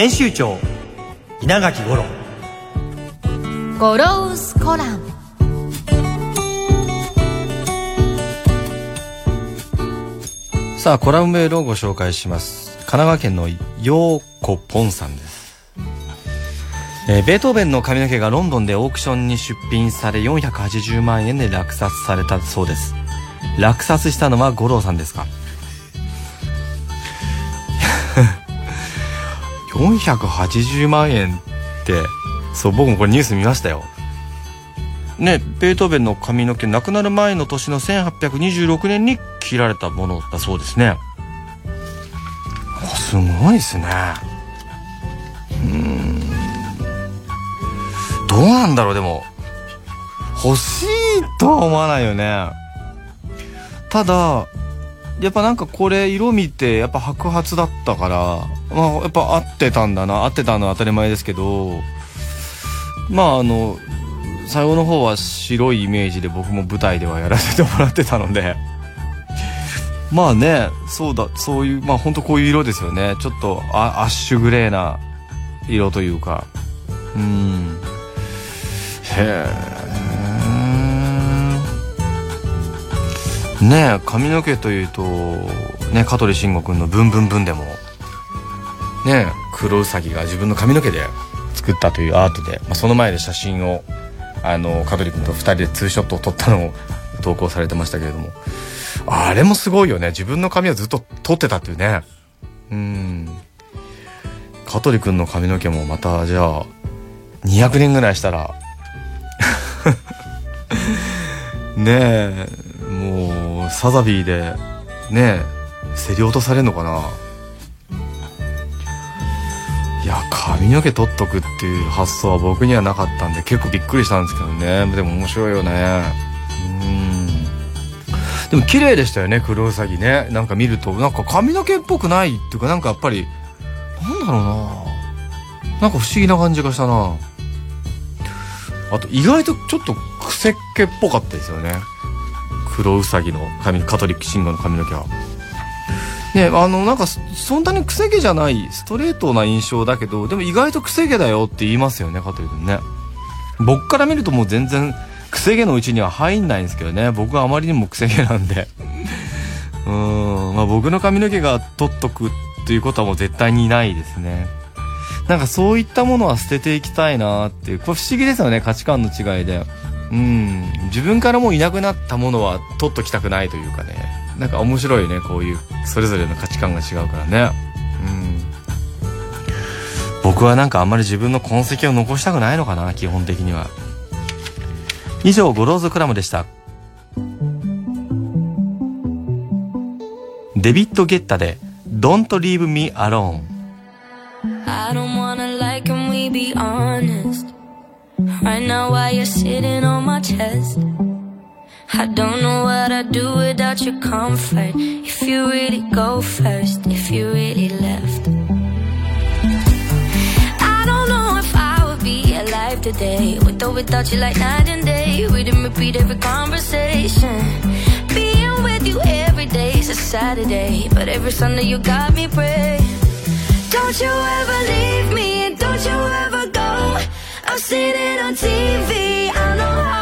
編集長稲垣五郎。ゴロウスコラム。さあコラムメールをご紹介します。神奈川県のようこぽんさんです、えーベートーベンの髪の毛がロンドンでオークションに出品され480万円で落札されたそうです。落札したのは五郎さんですか？480万円ってそう僕もこれニュース見ましたよ。ねベートーベンの髪の毛亡くなる前の年の1826年に切られたものだそうですね。すごいですね。うん。どうなんだろうでも。欲しいとは思わないよね。ただやっぱなんかこれ色見てやっぱ白髪だったからまあやっぱ合ってたんだな合ってたのは当たり前ですけどまああの最後の方は白いイメージで僕も舞台ではやらせてもらってたので。まあねそうだそういうまあ本当こういう色ですよね。ちょっとアアッシュグレーな色というか。うん。へえ。ねえ髪の毛というとね香取慎吾君の「ブンブンブン」でもねえ黒ウサギが自分の髪の毛で作ったというアートで、まあ、その前で写真をあの香取君と2人でツーショットを撮ったのを 投稿されてましたけれども。あれもすごいよね。自分の髪をずっと撮ってたっていうね。うん。香取君の髪の毛もまたじゃあ200年ぐらいしたら。ねえもうサザビーでねえ競り落とされるのかな？いや髪の毛取っとくっていう発想は僕にはなかったんで結構びっくりしたんですけどね。でも面白いよね。うん。でも綺麗でしたよね黒ウサギね。なんか見るとなんか髪の毛っぽくないっていうかなんかやっぱりなんだろうな。なんか不思議な感じがしたな。あと意外とちょっと癖っ気っぽかったですよね。黒ウサギの髪カトリック信号の髪の毛は。ねあのなんかそんなに癖毛じゃないストレートな印象だけどでも意外と癖毛だよって言いますよね香取君ね。僕から見るともう全然癖毛のうちには入んないんですけどね。僕はあまりにも癖毛なんで。うーんまあ僕の髪の毛が取っとくっていうことはもう絶対にないですね。なんかそういったものは捨てていきたいなっていう。これ不思議ですよね価値観の違いで。うん。自分からもういなくなったものは取っときたくないというかね。なんか面白いねこういうそれぞれの価値観が違うからね。うん。僕はなんかあんまり自分の痕跡を残したくないのかな基本的には。以上ゴローズクラムでした。デビッド・ゲッタで「Don't Leave Me Alone」Right now, while you're sitting on my chest, I don't know what I'd do without your comfort. If you really go first, if you really left. I don't know if I would be alive today. With or without you, like night and day. We didn't repeat every conversation. Being with you every day's a Saturday, but every Sunday you got me praying. Don't you ever leave me, and don't you ever go. I've seen it on TV, I know how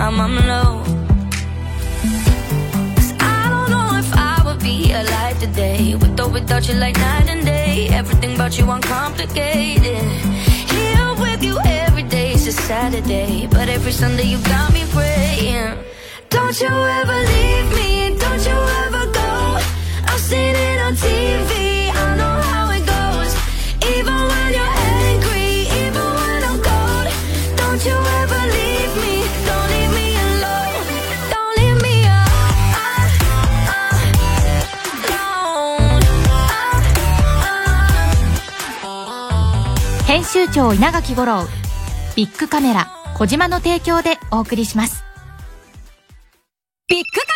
time I'm low. Cause I don't know if I would be alive today. With or without you, like night and day. Everything about you uncomplicated. Here with you every day is a Saturday. But every Sunday you got me praying. Don't you ever leave 集長稲垣吾郎ビッグカメラ小島の提供でお送りします。ビッグカ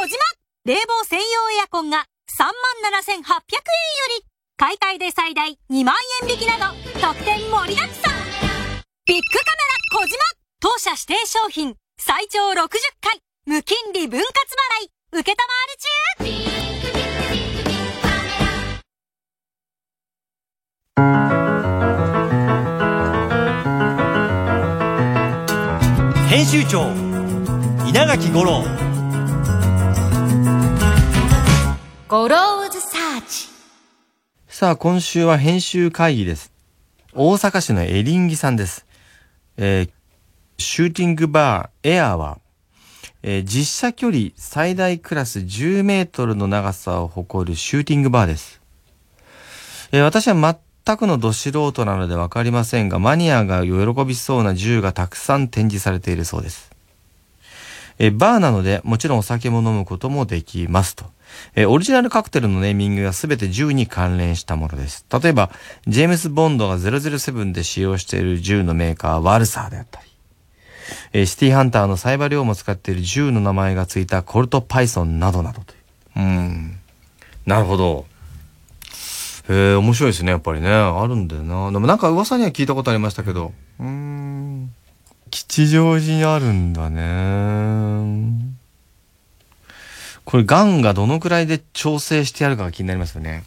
メラ小島冷房専用エアコンが37,800円より買い替えで最大2万円引きなど特典盛りだくさん。ビッグカメラ小島当社指定商品最長60回無金利分割払い受けたまわり中。編集長稲垣吾郎 Goro's Searchさあ、今週は編集会議です。大阪市のエリンギさんです。えーシューティングバーエアーは、えー実写距離最大クラス10メートルの長さを誇るシューティングバーです。えー私は全くのど素人なのでわかりませんが、マニアが喜びそうな銃がたくさん展示されているそうです。えバーなので、もちろんお酒も飲むこともできますと。えオリジナルカクテルのネーミングがすべて銃に関連したものです。例えば、ジェームス・ボンドが007で使用している銃のメーカーはワルサーであったり、えシティハンターのサイバリョウも使っている銃の名前がついたコルト・パイソンなどなどという。うん。なるほど。へえ、面白いですね、やっぱりね。あるんだよな。でもなんか噂には聞いたことありましたけど。うーん。吉祥寺にあるんだね。これ、ガンがどのくらいで調整してやるかが気になりますよね。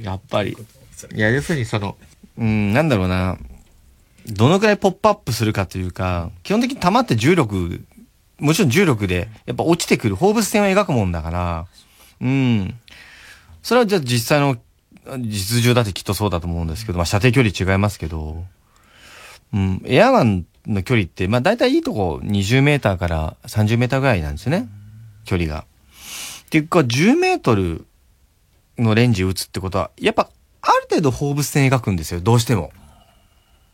やっぱり。いや、要するにその、うん、なんだろうな。どのくらいポップアップするかというか、基本的に弾って重力、もちろん重力で、やっぱ落ちてくる放物線を描くもんだから、うん。それはじゃあ実際の実銃だってきっとそうだと思うんですけど、まあ射程距離違いますけど、うん、エアガンの距離って、まあ大体いいとこ20メーターから30メーターぐらいなんですよね。距離が。っていうか、10メートルのレンジ撃つってことは、やっぱある程度放物線描くんですよ、どうしても。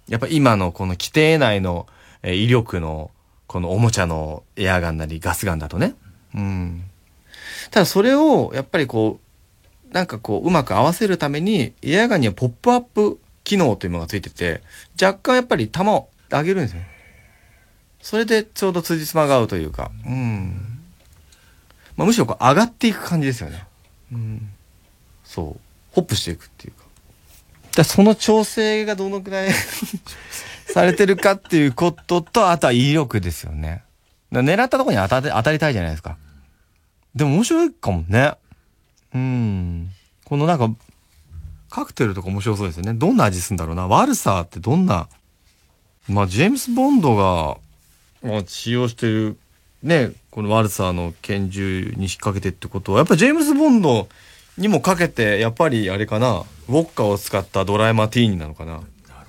やっぱ今のこの規定内の、威力の、このおもちゃのエアガンなりガスガンだとね。うん。ただそれを、やっぱりこう、なんかこう、うまく合わせるために、エアガンにはポップアップ機能というものがついてて、若干やっぱり弾を上げるんですよ。それでちょうど辻褄が合うというか、うん。まあ、むしろこう上がっていく感じですよね。うん。そう。ホップしていくっていうか。だその調整がどのくらい されてるかっていうことと、あとは威力ですよね。狙ったとこに当たって当たりたいじゃないですか。でも面白いかもね。うん。このなんか、カクテルとか面白そうですよね。どんな味するんだろうな。ワルサーってどんな、まあ、ジェームス・ボンドが、まあ、使用してる、ね、このワルサーの拳銃に引っ掛けてってことは、やっぱジェームス・ボンドにもかけて、やっぱりあれかな、ウォッカを使ったドライマティーニなのかな。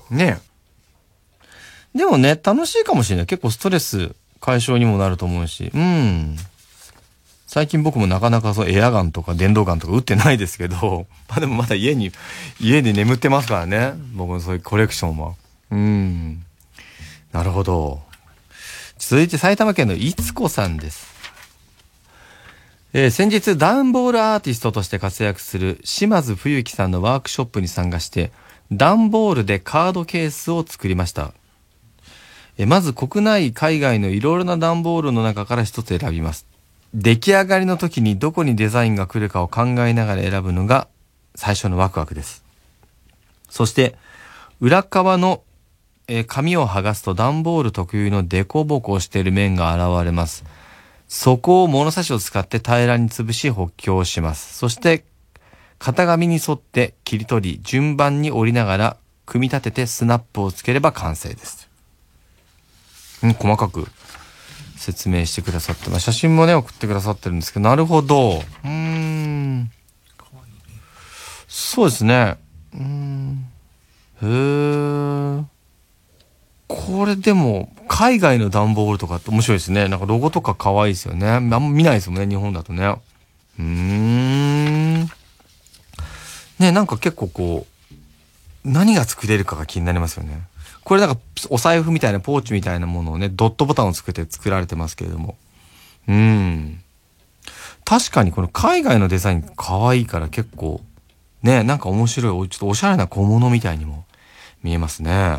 ねでもね、楽しいかもしれない。結構ストレス解消にもなると思うし。うん。最近僕もなかなかそうエアガンとか電動ガンとか撃ってないですけど、まあでもまだ家に、家で眠ってますからね。僕のそういうコレクションは。うん。なるほど。続いて埼玉県のいつこさんです。えー先日ダンボールアーティストとして活躍する島津冬樹さんのワークショップに参加して、ダンボールでカードケースを作りました。えーまず国内、海外のいろいろな段ボールの中から一つ選びます。出来上がりの時にどこにデザインが来るかを考えながら選ぶのが最初のワクワクです。そして、裏側の、紙を剥がすと段ボール特有のデコボコしている面が現れます。そこを物差しを使って平らに潰し補強します。そして、型紙に沿って切り取り、順番に折りながら組み立ててスナップをつければ完成です。うん、細かく説明してくださってます。写真もね、送ってくださってるんですけど、なるほど。うん。そうですね。うん。へー。これでも、海外の段ボールとかって面白いですね。なんかロゴとか可愛いですよね。あんま見ないですもんね、日本だとね。うーん。ね、なんか結構こう、何が作れるかが気になりますよね。これなんかお財布みたいなポーチみたいなものをね、ドットボタンをつけて作られてますけれども。うん。確かにこの海外のデザイン可愛いから結構、ね、なんか面白い、ちょっとおしゃれな小物みたいにも見えますね。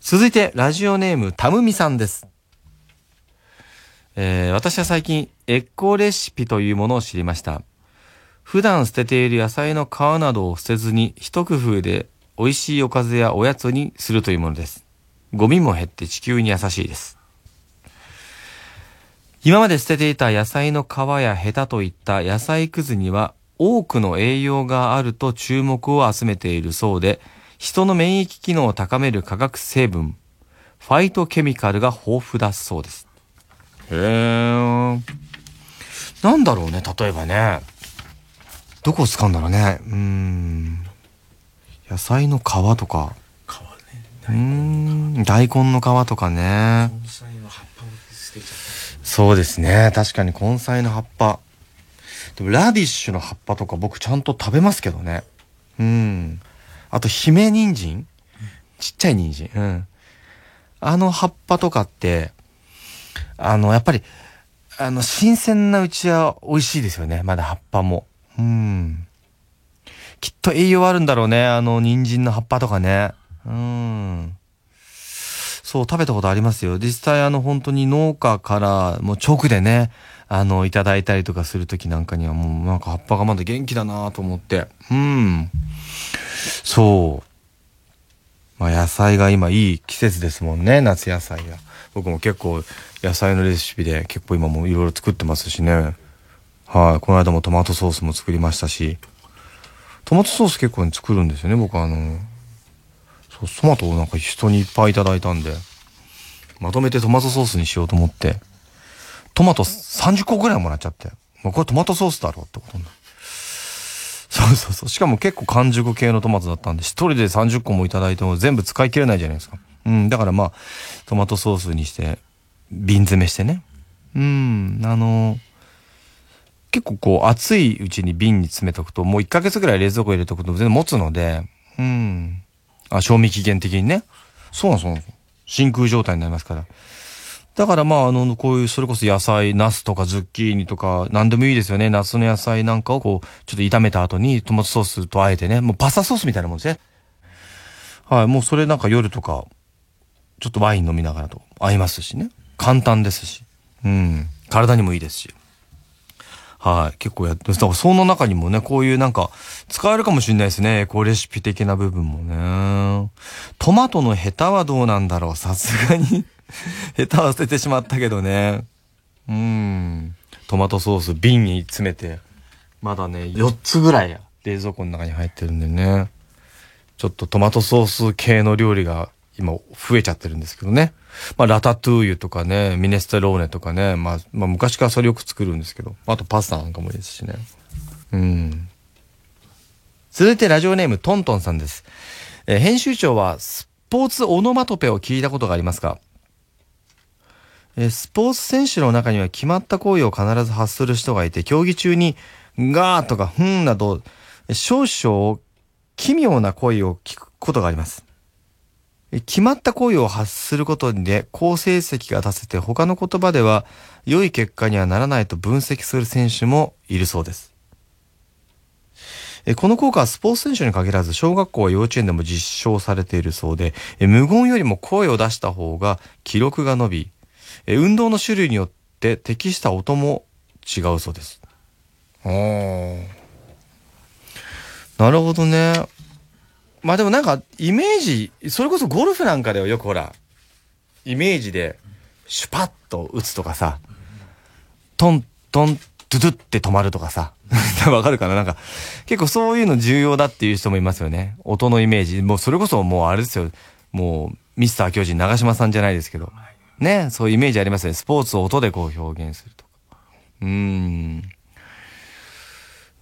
続いて、ラジオネーム、たむみさんです。えー私は最近、エッコレシピというものを知りました。普段捨てている野菜の皮などを捨てずに一工夫で美味しいおかずやおやつにするというものです。ゴミも減って地球に優しいです。今まで捨てていた野菜の皮やヘタといった野菜くずには多くの栄養があると注目を集めているそうで、人の免疫機能を高める化学成分、ファイトケミカルが豊富だそうです。へー。なんだろうね、例えばね。どこを使うんだろうね。うん。野菜の皮とか。皮ねうーん。大根の皮とかね。根菜の葉っぱを捨てちゃっそうですね。確かに根菜の葉っぱ。でもラディッシュの葉っぱとか僕ちゃんと食べますけどね。うん。あと、姫人参ちっちゃい人参。うん。あの葉っぱとかって、あの、やっぱり、あの、新鮮なうちは美味しいですよね。まだ葉っぱも。うん。きっと栄養あるんだろうね。あの、人参の葉っぱとかね。うん。そう、食べたことありますよ。実際あの本当に農家からもう直でね、あの、いただいたりとかするときなんかにはもうなんか葉っぱがまだ元気だなと思って。うん。そう。まあ野菜が今いい季節ですもんね、夏野菜が。僕も結構野菜のレシピで結構今もいろいろ作ってますしね。はい。この間もトマトソースも作りましたし。トマトソース結構ね作るんですよね、僕あの、そう、トマトをなんか人にいっぱいいただいたんで、まとめてトマトソースにしようと思って、トマト30個ぐらいもらっちゃって、まあ、これトマトソースだろうってことになるそうそうそう。しかも結構完熟系のトマトだったんで、一人で30個もいただいても全部使い切れないじゃないですか。うん、だからまあ、トマトソースにして、瓶詰めしてね。うん、あの結構こう熱いうちに瓶に詰めとくと、もう1ヶ月ぐらい冷蔵庫入れとくと全然持つので、うん。あ、賞味期限的にね。そうなんですそうなんです真空状態になりますから。だからまあ、あの、こういう、それこそ野菜、ナスとかズッキーニとか、なんでもいいですよね。夏の野菜なんかをこう、ちょっと炒めた後にトマトソースとあえてね、もうパスタソースみたいなもんですね。はい、もうそれなんか夜とか、ちょっとワイン飲みながらと合いますしね。簡単ですし。うん。体にもいいですし。はい。結構やって、だからその中にもね、こういうなんか、使えるかもしれないですね。こうレシピ的な部分もね。トマトのヘタはどうなんだろうさすがに、ヘタは捨ててしまったけどね。うん。トマトソース瓶に詰めて、まだね、4つぐらい冷蔵庫の中に入ってるんでね。ちょっとトマトソース系の料理が今増えちゃってるんですけどね。まあ、ラタトゥーユとかね、ミネステローネとかね、まあ、まあ、昔からそれよく作るんですけど、あとパスタなんかもいいですしね。うん。続いてラジオネームトントンさんです。えー編集長はスポーツオノマトペを聞いたことがありますかえースポーツ選手の中には決まった行為を必ず発する人がいて、競技中にガーとかフンなど、少々奇妙な声を聞くことがあります。え決まった行為を発することで好成績が出せて他の言葉では良い結果にはならないと分析する選手もいるそうです。えこの効果はスポーツ選手に限らず小学校や幼稚園でも実証されているそうでえ無言よりも声を出した方が記録が伸びえ運動の種類によって適した音も違うそうです。なるほどね。まあでもなんか、イメージ、それこそゴルフなんかではよくほら、イメージで、シュパッと打つとかさ、トントン、ドゥドゥって止まるとかさ、わかるかな？なんか、結構そういうの重要だっていう人もいますよね。音のイメージ。もうそれこそもうあれですよ。もう、ミスター巨人長嶋さんじゃないですけど。ね、そういうイメージありますよね。スポーツを音でこう表現するとか。うーん。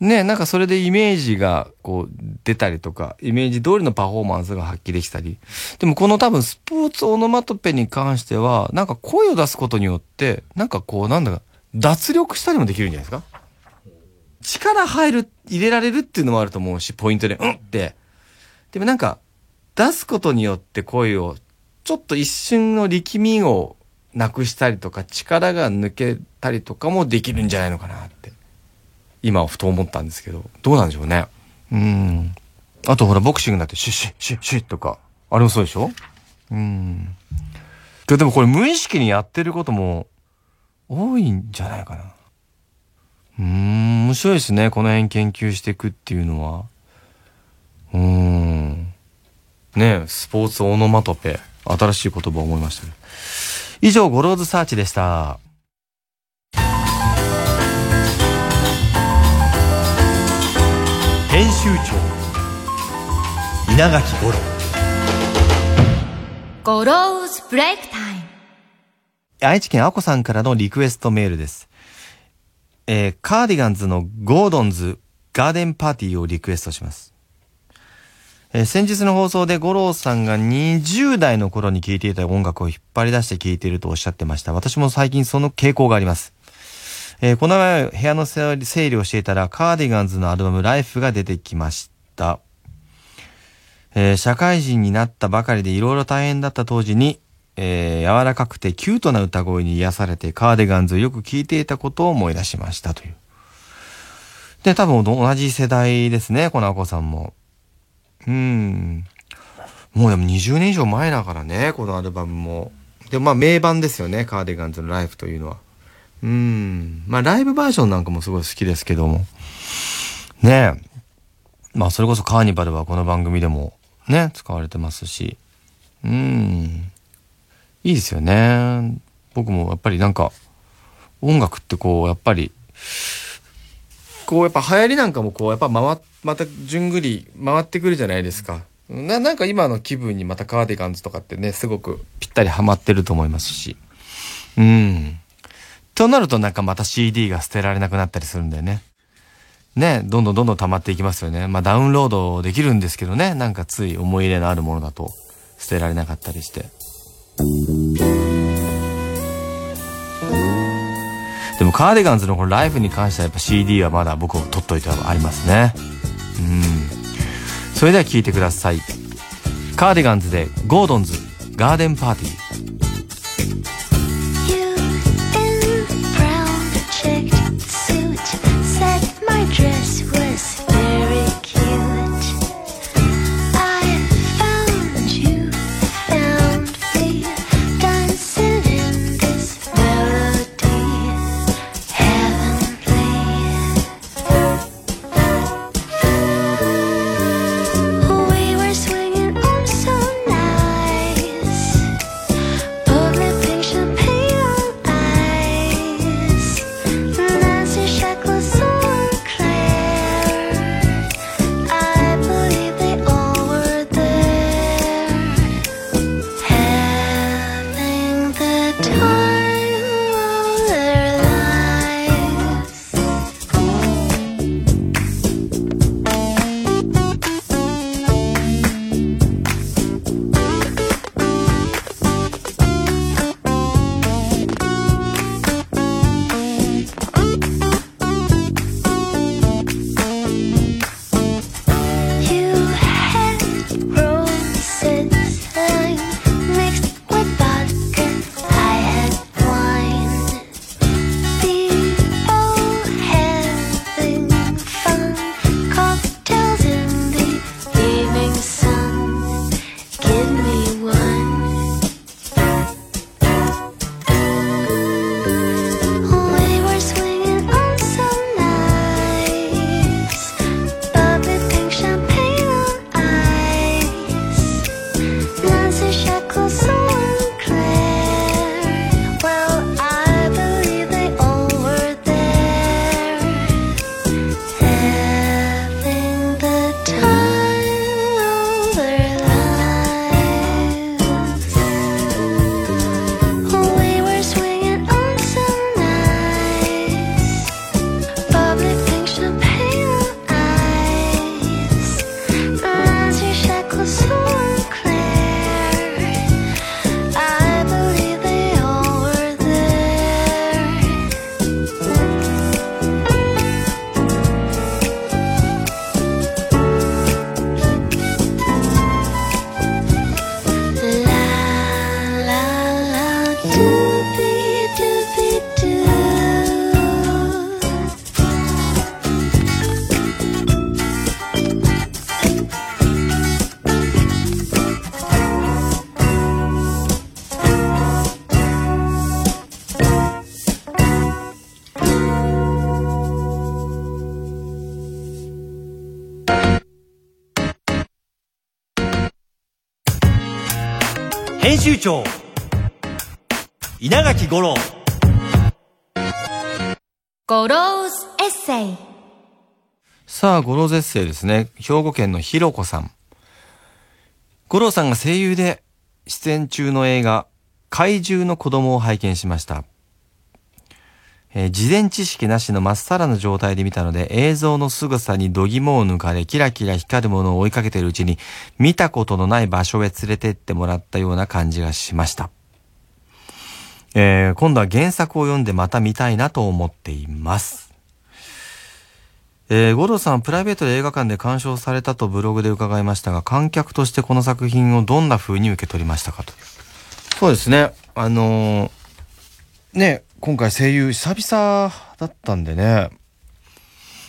ね、なんかそれでイメージがこう出たりとか、イメージ通りのパフォーマンスが発揮できたり。でもこの多分スポーツオノマトペに関しては、なんか声を出すことによって、なんかこうなんだか、脱力したりもできるんじゃないですか？力入る、入れられるっていうのもあると思うし、ポイントで、うんって。でもなんか、出すことによって声を、ちょっと一瞬の力みをなくしたりとか、力が抜けたりとかもできるんじゃないのかなって。今はふと思ったんですけど、どうなんでしょうね。うん。あとほら、ボクシングだって、シュッシュッシュッシュッとか、あれもそうでしょうん。ででもこれ無意識にやってることも多いんじゃないかな。うん、面白いですね。この辺研究していくっていうのは。うん。ねスポーツオノマトペ。新しい言葉を思いましたね。以上、 Goro's Search でした。集長稲垣吾郎 Goro's Break Time愛知県あこさんからのリクエストメールです。えー、カーディガンズのゴードンズガーデンパーティーをリクエストします。えー先日の放送で五郎さんが20代の頃に聴いていた音楽を引っ張り出して聴いているとおっしゃってました。私も最近その傾向があります。えーこの前部屋の整理をしていたらカーディガンズのアルバムライフが出てきました。えー社会人になったばかりでいろいろ大変だった当時に、えー柔らかくてキュートな歌声に癒されてカーディガンズをよく聴いていたことを思い出しましたという。で、多分同じ世代ですね、このアコさんも。うーん。もうでも20年以上前だからね、このアルバムも。でまあ名盤ですよね、カーディガンズのライフというのは。うん。まあライブバージョンなんかもすごい好きですけども。ねえ。まあそれこそカーニバルはこの番組でもね、使われてますし。うん。いいですよね。僕もやっぱりなんか、音楽ってこう、やっぱり、こうやっぱ流行りなんかもこう、やっぱ回、また順繰り回ってくるじゃないですか。な、なんか今の気分にまたカーディガンズとかってね、すごくぴったりハマってると思いますし。うん。となるとなんかまた CD が捨てられなくなったりするんだよね。ね、どんどんどんどん溜まっていきますよね。まあダウンロードできるんですけどね、なんかつい思い入れのあるものだと捨てられなかったりして。でもカーディガンズのこのライフに関してはやっぱ CD はまだ僕を取っといてはありますね。うん。それでは聴いてください。カーディガンズでゴードンズガーデンパーティー。集長稲垣吾郎ゴローズエッセイさあ、 Goro's Essay ですね。兵庫県のひろこさん。吾郎さんが声優で出演中の映画、海獣の子供を拝見しました。えー事前知識なしのまっさらな状態で見たので、映像の凄さに度肝を抜かれ、キラキラ光るものを追いかけているうちに、見たことのない場所へ連れてってもらったような感じがしました。えー今度は原作を読んでまた見たいなと思っています。えー、五郎さんプライベートで映画館で鑑賞されたとブログで伺いましたが、観客としてこの作品をどんな風に受け取りましたかと。そうですね。あのーね、今回声優久々だったんでね。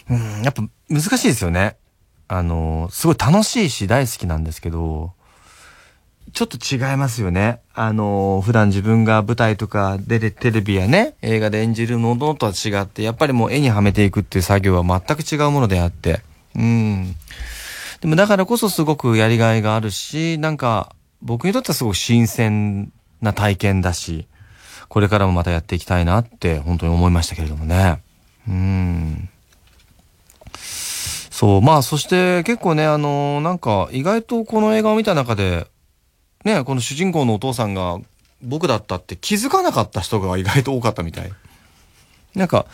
うん、やっぱ難しいですよね。あのすごい楽しいし大好きなんですけど、ちょっと違いますよね。あの普段自分が舞台とかででテレビやね、映画で演じるものとは違って、やっぱりもう絵にはめていくっていう作業は全く違うものであって。うん。でもだからこそすごくやりがいがあるし、なんか僕にとってはすごく新鮮な体験だし、これからもまたやっていきたいなって本当に思いましたけれどもね。うん。そう、まあそして結構ね、あのなんか意外とこの映画を見た中で、ね、この主人公のお父さんが僕だったって気づかなかった人が意外と多かったみたい。なんか、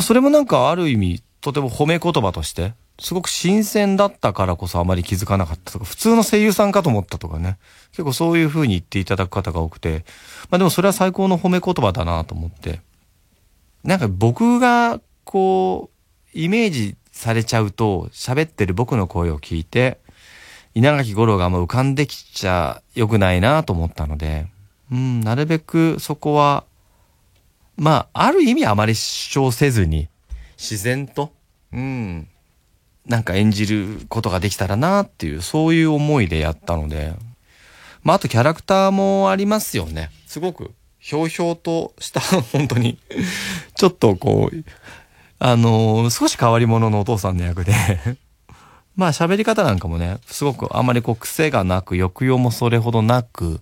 それもなんかある意味、とても褒め言葉として、すごく新鮮だったからこそあまり気づかなかったとか、普通の声優さんかと思ったとかね。結構そういう風に言っていただく方が多くて、まあでもそれは最高の褒め言葉だなと思って。なんか僕が、こう、イメージされちゃうと、喋ってる僕の声を聞いて、稲垣吾郎がもう浮かんできちゃ良くないなと思ったので、うん、なるべくそこは、まあ、ある意味あまり主張せずに、自然と、うん、なんか演じることができたらなっていう、そういう思いでやったので、まあ、あとキャラクターもありますよね。すごく、ひょうひょうとした、本当に、ちょっとこう、あのー少し変わり者のお父さんの役で、まあ喋り方なんかもね、すごくあまりこう癖がなく、抑揚もそれほどなく、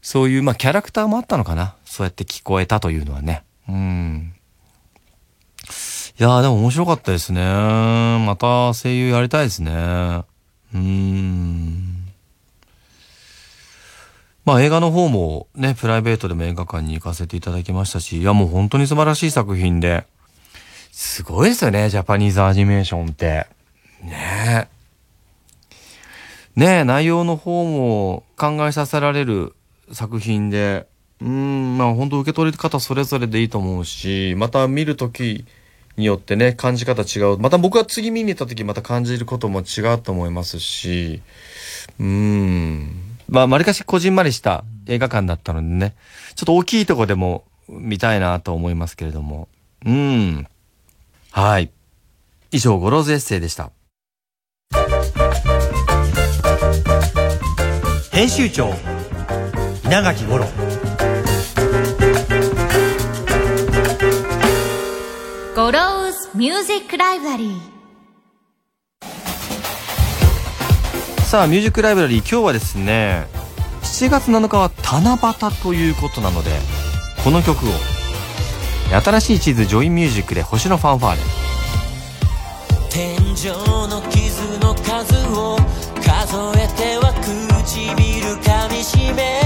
そういうまあキャラクターもあったのかな。そうやって聞こえたというのはね。うん。いやーでも面白かったですね。また声優やりたいですね。うーん。まあ映画の方もね、プライベートでも映画館に行かせていただきましたし、いやもう本当に素晴らしい作品で、すごいですよね、ジャパニーズアニメーションって。ねえ。ねえ、内容の方も考えさせられる作品で、うん、まあ本当受け取り方それぞれでいいと思うし、また見るときによってね、感じ方違う。また僕が次見に行ったときまた感じることも違うと思いますし、うーん。まあ、まりかしこじんまりした映画館だったのでね、ちょっと大きいとこでも見たいなと思いますけれども。うん。はい。以上、 Goro's Essay でした。編集長稲垣吾郎ミュージックライブラリーさあ、ミュージックライブラリー、今日はですね、7月7日は七夕ということなので、この曲を、新しい地図ジョインミュージックで星のファンファーレ。天井の傷の数を数えては唇噛みしめ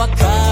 I cry